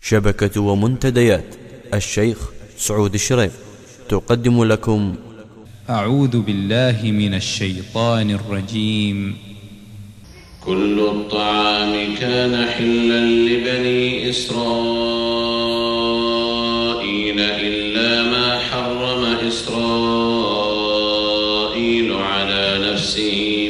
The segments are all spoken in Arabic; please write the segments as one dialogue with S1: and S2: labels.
S1: شبكة ومنتديات. الشيخ سعود الشريف. تقدم لكم.
S2: أعوذ بالله من الشيطان الرجيم.
S3: كل الطعام كان حلا لبني إسرائيل إلا ما حرم إسرائيل على نفسه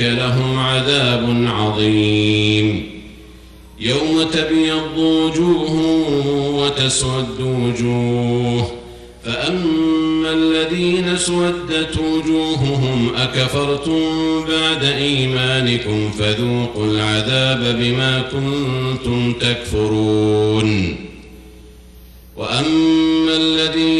S3: وأولئك لهم عذاب عظيم. يوم تبيض وجوه وتسود وجوه. فأما الذين اسودت وجوههم أكفرتم بعد إيمانكم؟ فذوقوا العذاب بما كنتم تكفرون. وأما الذين